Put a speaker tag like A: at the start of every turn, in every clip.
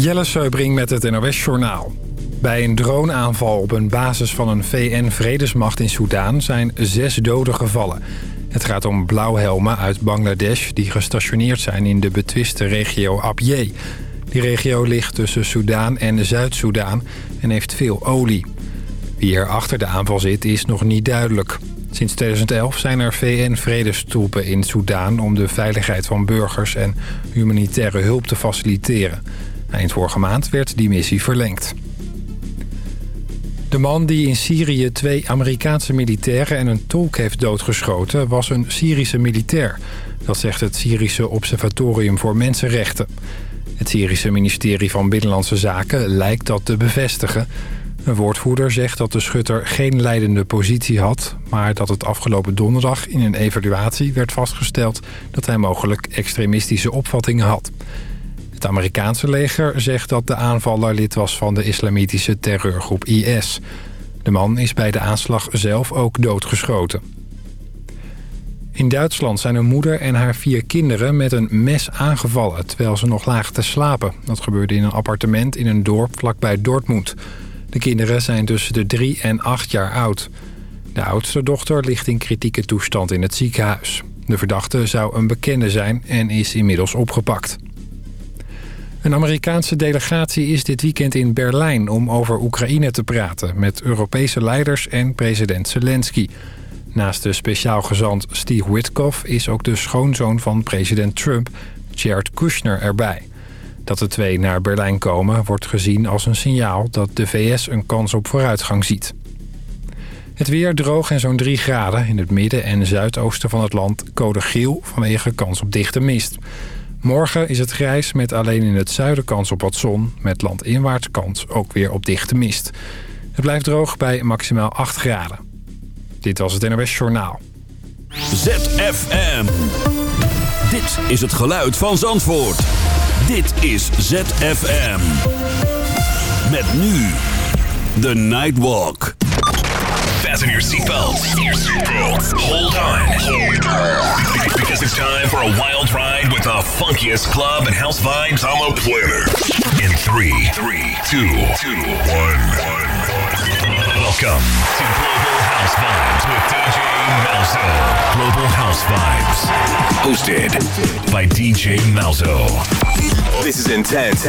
A: Jelle Seubring met het NOS Journaal. Bij een droneaanval op een basis van een VN-vredesmacht in Soedan zijn zes doden gevallen. Het gaat om blauwhelmen uit Bangladesh die gestationeerd zijn in de betwiste regio Abyei. Die regio ligt tussen Soedan en Zuid-Soedan en heeft veel olie. Wie er achter de aanval zit is nog niet duidelijk. Sinds 2011 zijn er VN-vredestroepen in Soedan om de veiligheid van burgers en humanitaire hulp te faciliteren. Eind vorige maand werd die missie verlengd. De man die in Syrië twee Amerikaanse militairen en een tolk heeft doodgeschoten... was een Syrische militair. Dat zegt het Syrische Observatorium voor Mensenrechten. Het Syrische ministerie van Binnenlandse Zaken lijkt dat te bevestigen. Een woordvoerder zegt dat de schutter geen leidende positie had... maar dat het afgelopen donderdag in een evaluatie werd vastgesteld... dat hij mogelijk extremistische opvattingen had... Het Amerikaanse leger zegt dat de aanvaller lid was van de islamitische terreurgroep IS. De man is bij de aanslag zelf ook doodgeschoten. In Duitsland zijn een moeder en haar vier kinderen met een mes aangevallen... terwijl ze nog lagen te slapen. Dat gebeurde in een appartement in een dorp vlakbij Dortmund. De kinderen zijn tussen de drie en acht jaar oud. De oudste dochter ligt in kritieke toestand in het ziekenhuis. De verdachte zou een bekende zijn en is inmiddels opgepakt. Een Amerikaanse delegatie is dit weekend in Berlijn om over Oekraïne te praten... met Europese leiders en president Zelensky. Naast de speciaal gezant Steve Witkoff is ook de schoonzoon van president Trump, Jared Kushner, erbij. Dat de twee naar Berlijn komen wordt gezien als een signaal dat de VS een kans op vooruitgang ziet. Het weer droog en zo'n 3 graden. In het midden en zuidoosten van het land code geel vanwege kans op dichte mist. Morgen is het grijs met alleen in het zuiden kans op wat zon. Met landinwaarts kans ook weer op dichte mist. Het blijft droog bij maximaal 8 graden. Dit was het NOS Journaal.
B: ZFM. Dit is het geluid van Zandvoort. Dit is ZFM. Met nu The Nightwalk.
C: Fasten your seatbelts. Hold on. Because it's time for a wild ride with funkiest club and house vibes on the planet. In three, three, two, two, one, one. Welcome to Global House Vibes with DJ Malzo. Global House Vibes. Hosted by DJ Malzo.
D: This is Intense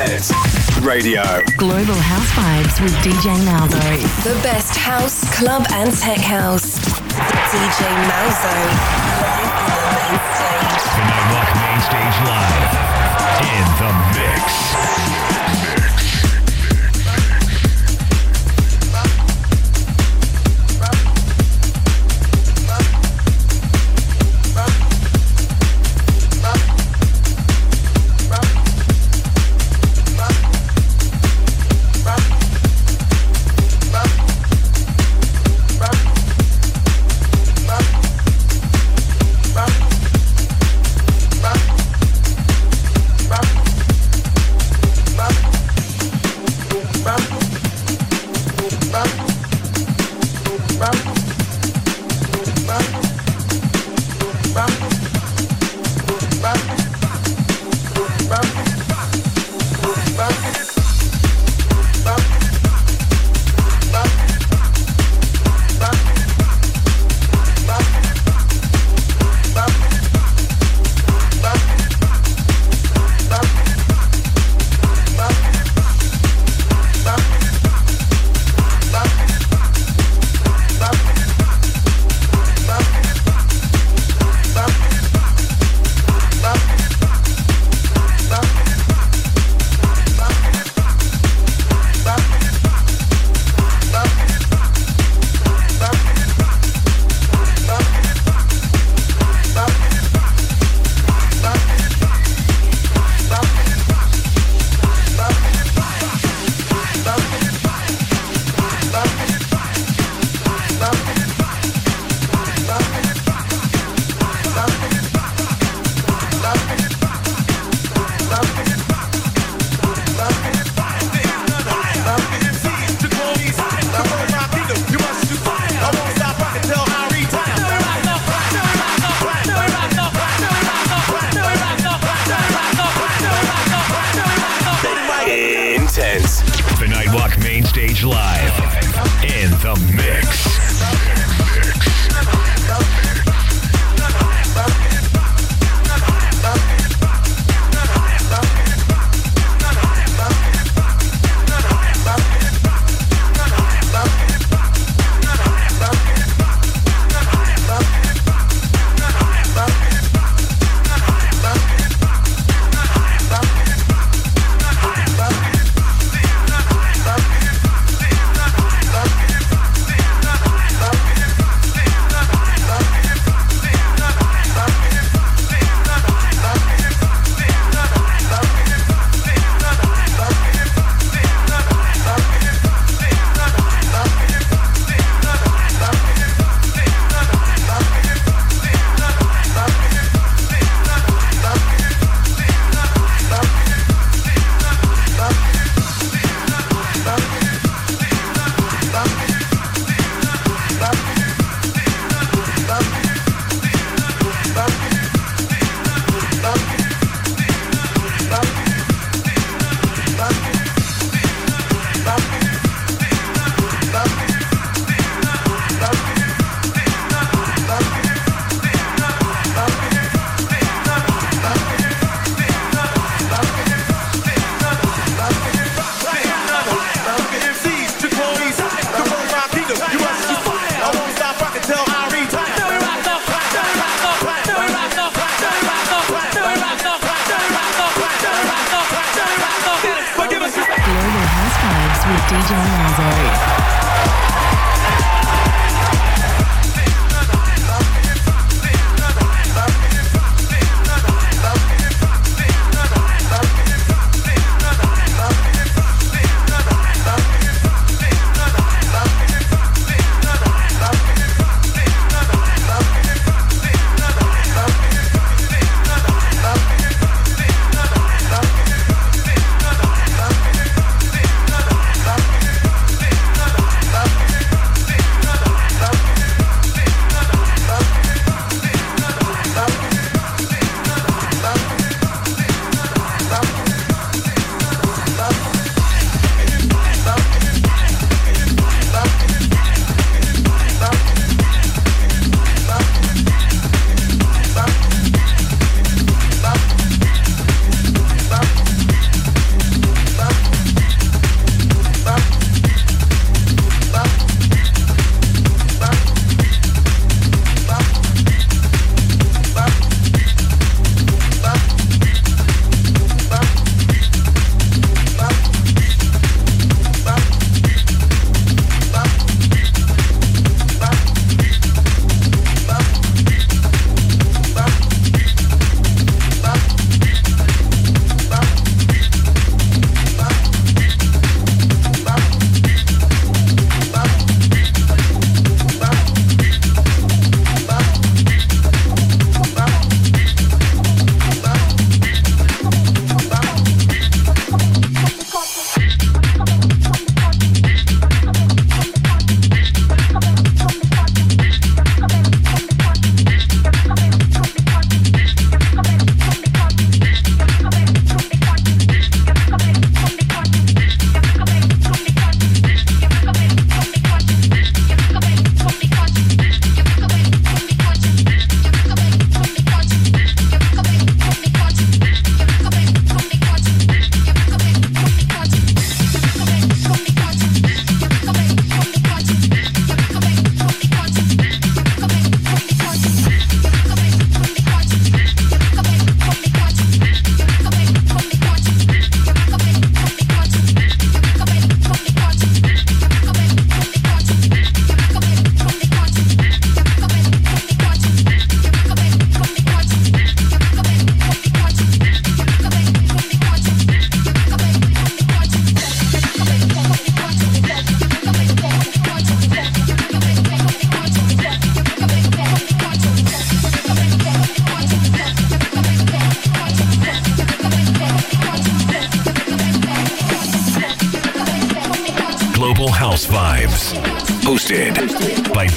D: Radio.
E: Global House Vibes with DJ Malzo.
F: The best house, club, and tech house. DJ Malzo. Live on
C: Live. In the mix.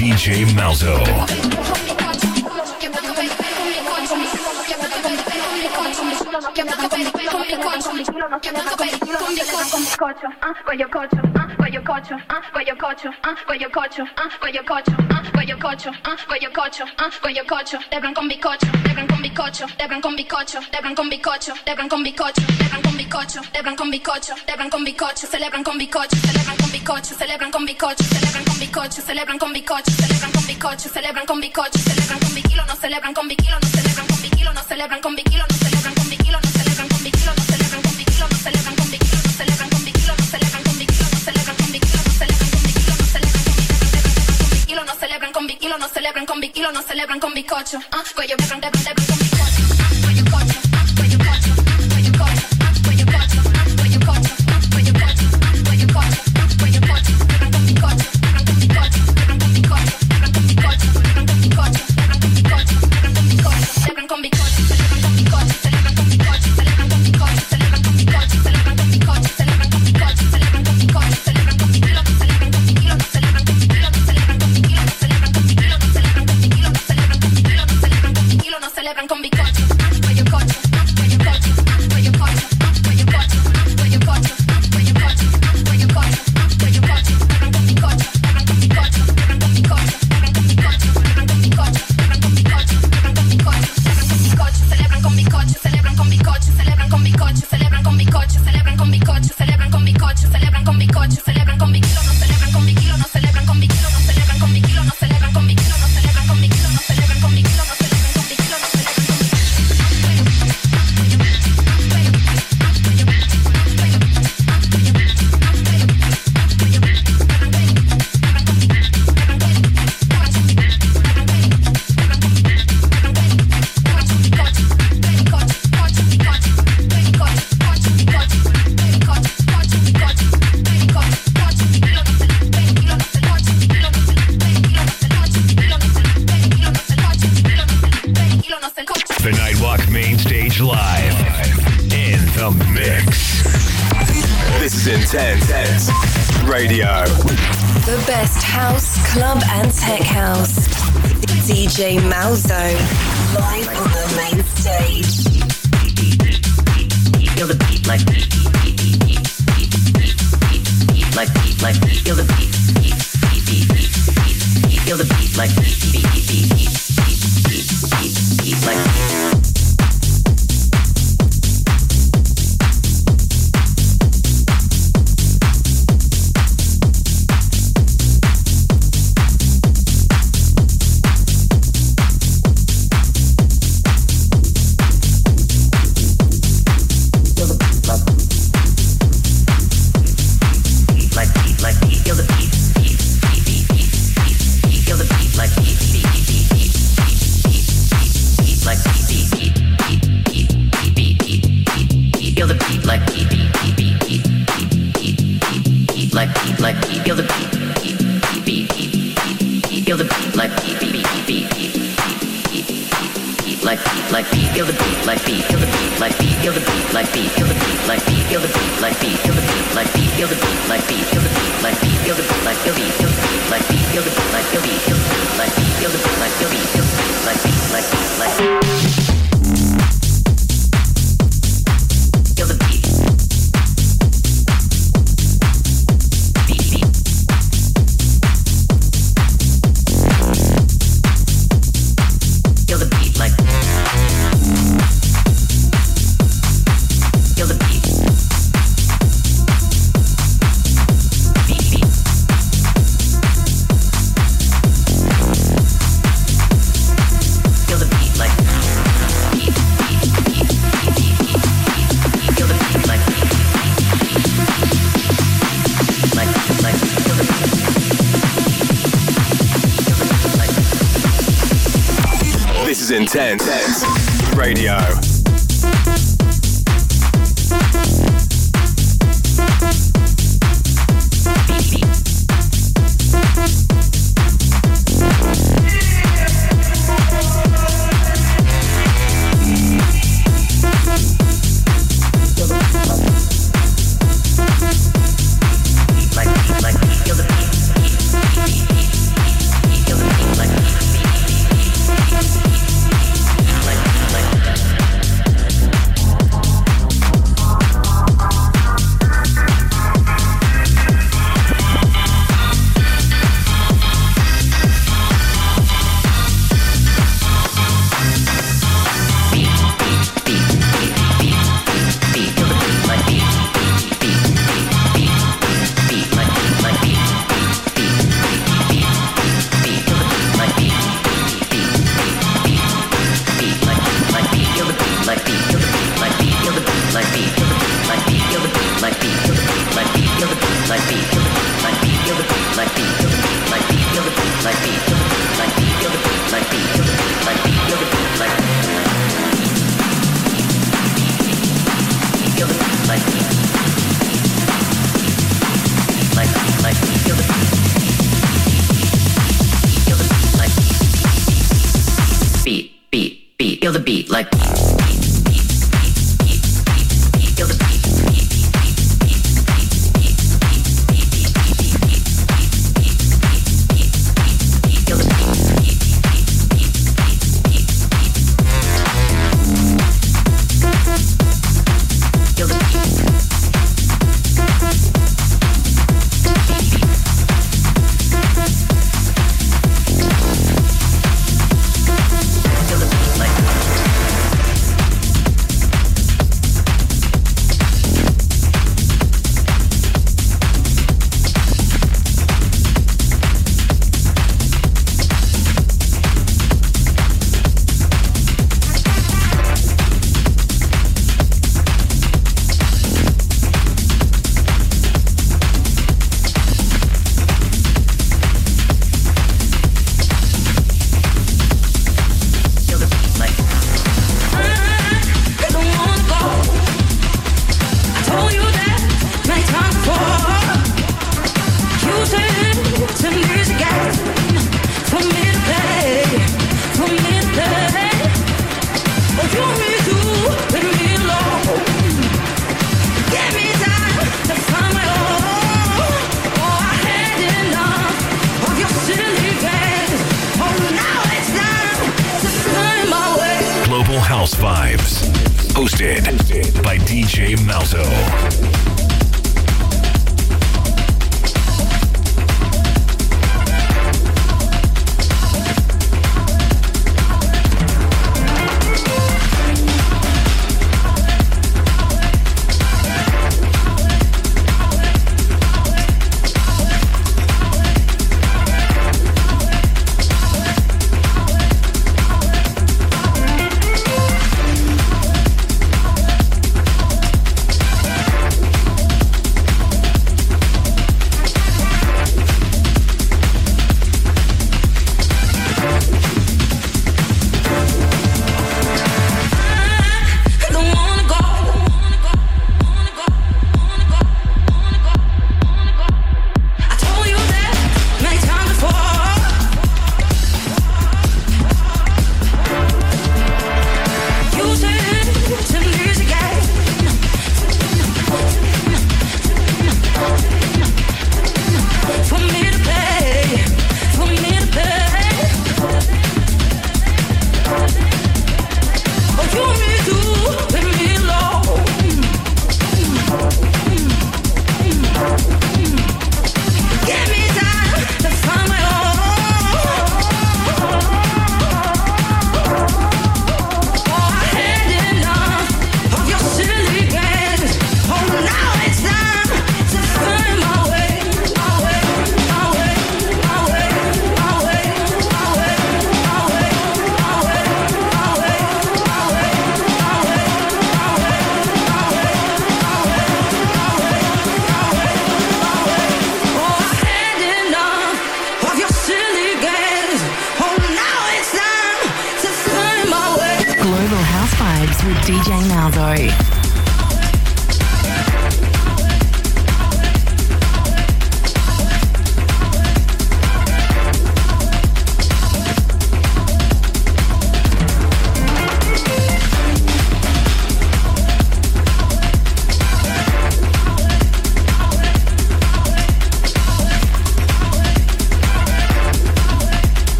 G: DJ
H: Malzo. bicocho, celebran con bicocho, celebran con bicocho, celebran con bicocho, celebran con biquilo, no celebran con biquilo, no celebran con biquilo, no celebran con biquilo, no celebran con biquilo, no celebran con biquilo, no celebran con biquilo, no celebran con biquilo, no celebran con biquilo, no celebran con biquilo, no celebran con biquilo, no celebran con biquilo, no celebran con biquilo, no celebran con biquilo, no celebran con biquilo, no celebran con biquilo, no celebran con bicocho, ah, cuello,
G: blanco, blanco, like beat feel the beat like beat feel the beat like beat feel the beat like beat feel the beat like beat feel the beat like beat feel the beat like beat feel the beat like beat feel the beat like feel the beat like beat feel the beat like feel the beat like feel the beat like beat feel the beat like feel the beat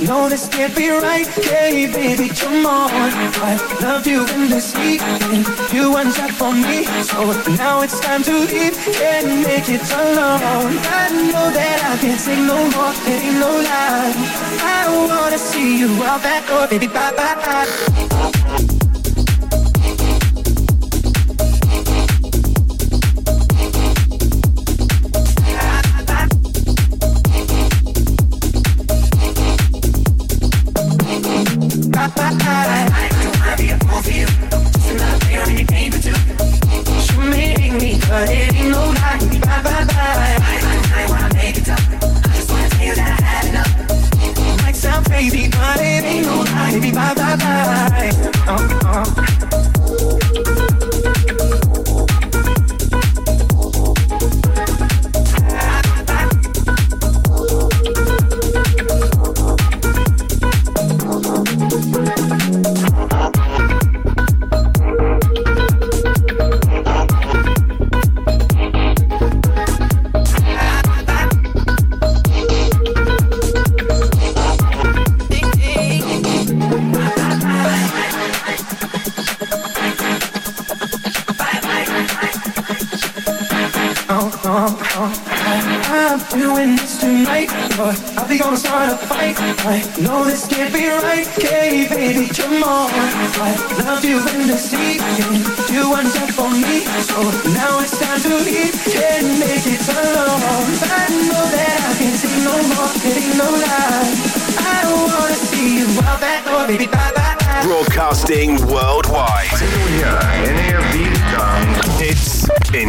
I: Know this can't be right. Hey, baby, come on. I love you in this evening. You want that for me, so now it's time to leave. Can't make it alone. I know that I can't take no more. There ain't no lie. I wanna see you out that door, baby. Bye bye. Bye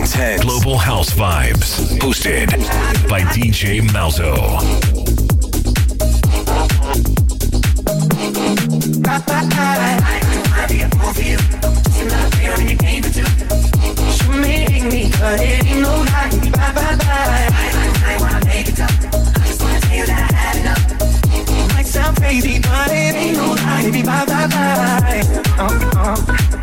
D: intense.
C: Global House Vibes. Hosted by DJ Malzo.
I: You make me, but it ain't no lie. Bye bye bye. Might sound crazy, but it ain't no lie. Baby, bye bye bye. Oh, oh.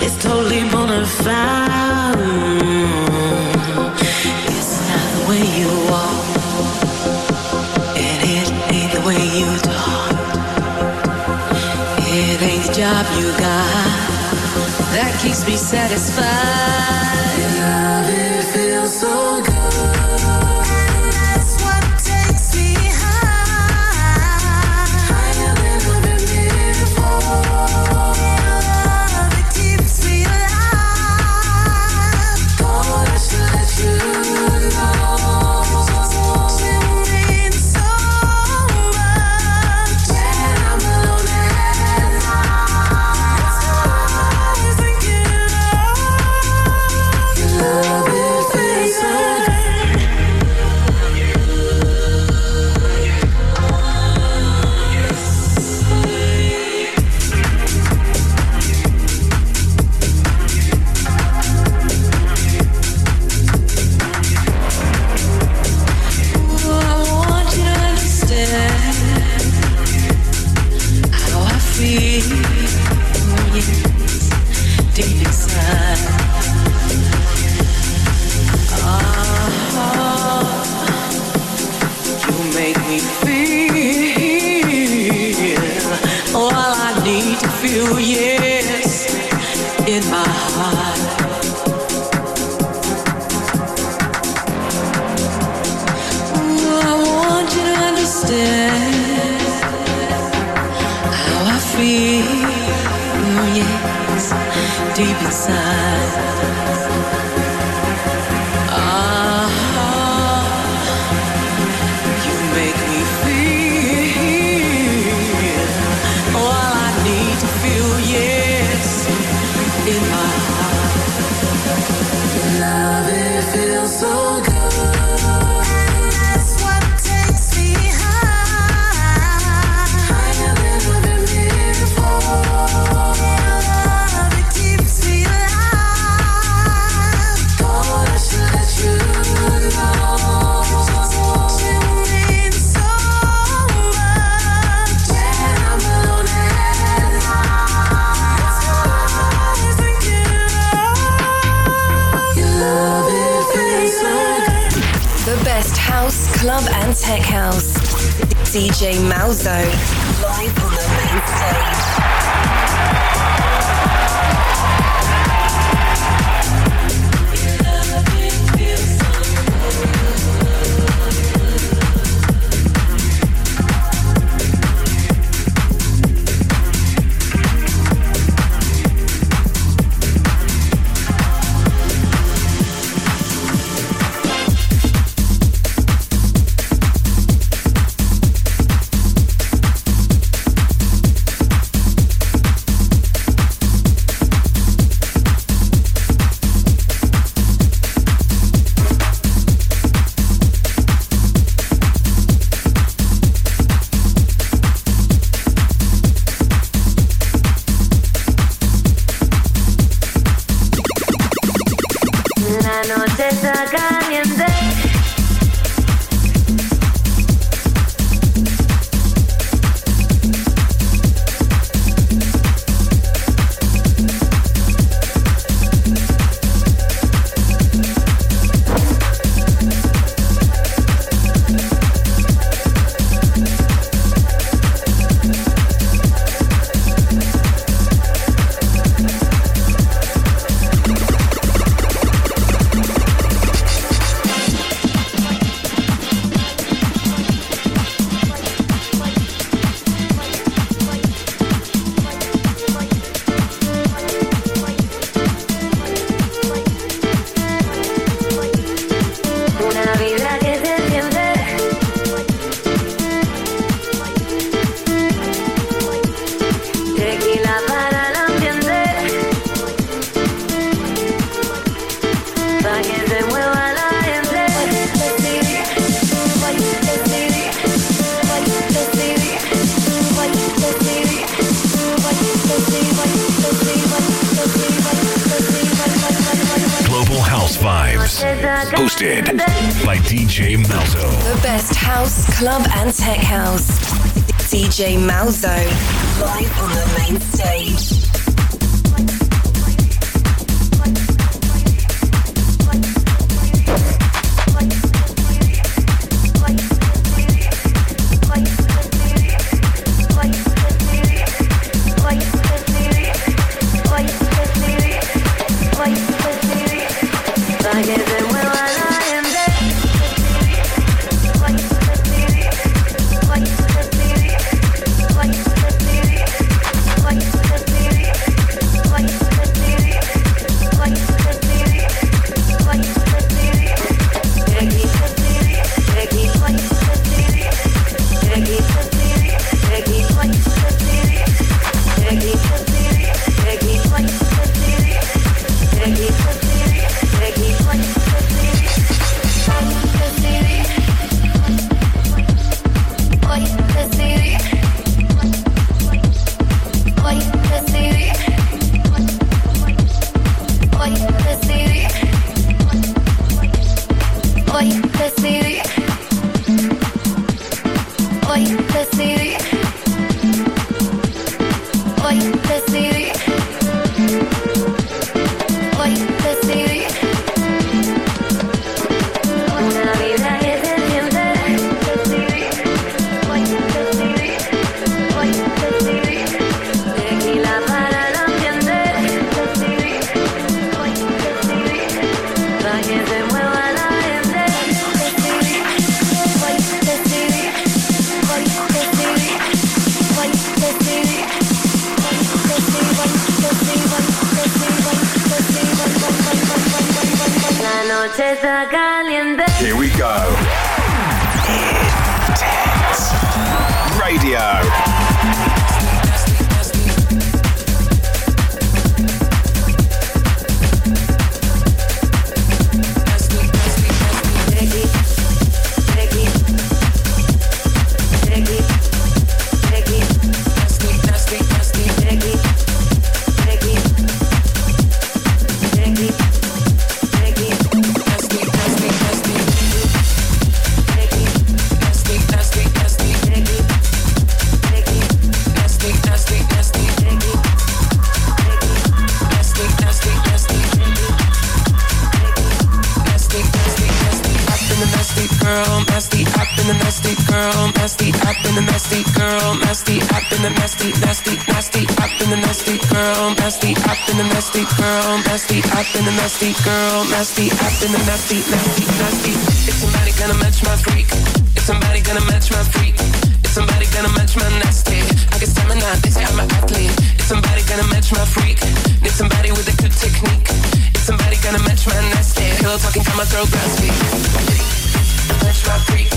J: It's totally bona. It's not the way you walk, and it ain't the way you talk. It ain't the job you got that keeps me satisfied. Love, it feels so good.
K: Hosted DJ Malzo.
J: noche
L: saca the nasty, nasty, nasty up in the nasty girl, nasty up in the nasty girl, nasty up in the nasty girl, nasty up in the nasty, nasty, nasty. Is somebody gonna match my freak? Is somebody gonna match my freak? Is somebody gonna match my nasty? I get stamina, they say I'm an athlete. Is somebody gonna match my freak? Need somebody with a good technique. Is somebody gonna match my nasty? Pillow talking, time my throat gaspy. Match my freak.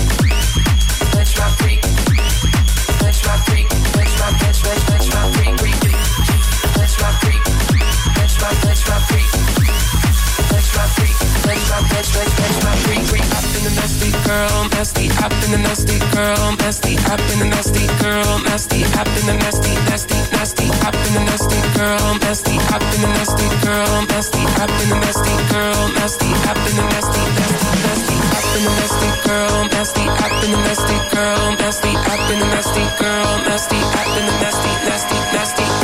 L: Match my freak. Match my freak. My match match match my freak. freak. Up in the nasty girl, nasty up in the nasty girl, nasty up in the nasty girl, nasty up in the nasty nasty nasty up in the nasty girl, nasty up in the nasty girl, nasty up in the nasty girl, nasty up in the nasty nasty nasty up in the nasty girl, nasty up in the nasty girl, nasty up in the nasty girl, nasty up in the nasty nasty nasty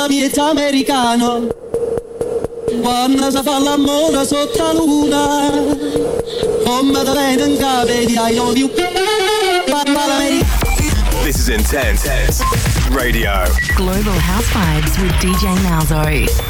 I: parla miezza americano quando si fa l'amore sotto la luna come da bene in capo di I love you
D: This is Intense Radio.
E: Global House Vibes with DJ Malzo.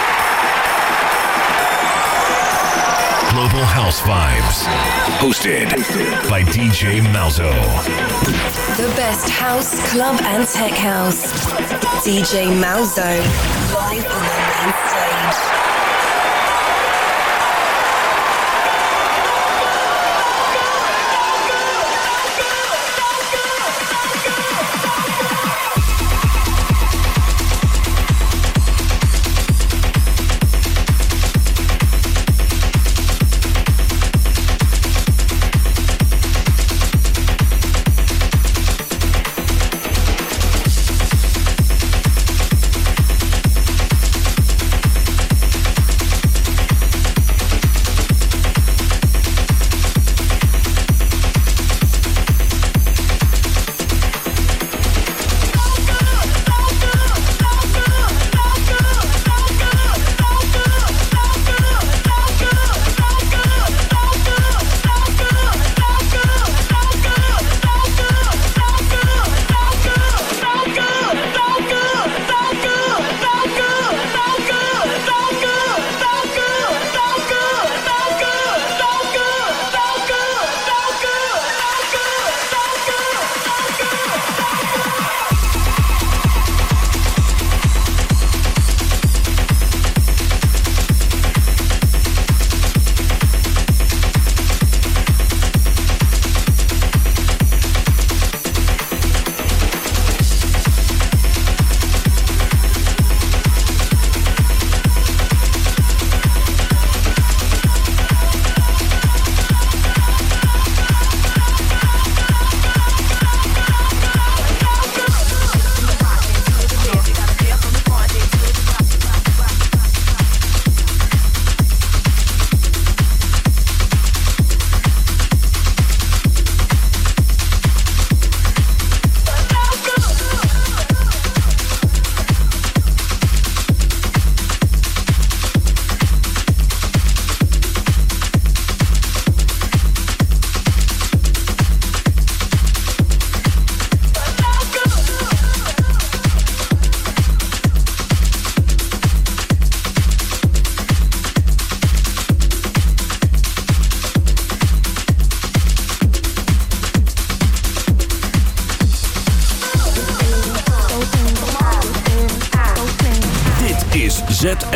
C: Global House Vibes. Hosted by DJ Malzo.
F: The best house, club, and tech house. DJ Malzo. Live on the main stage.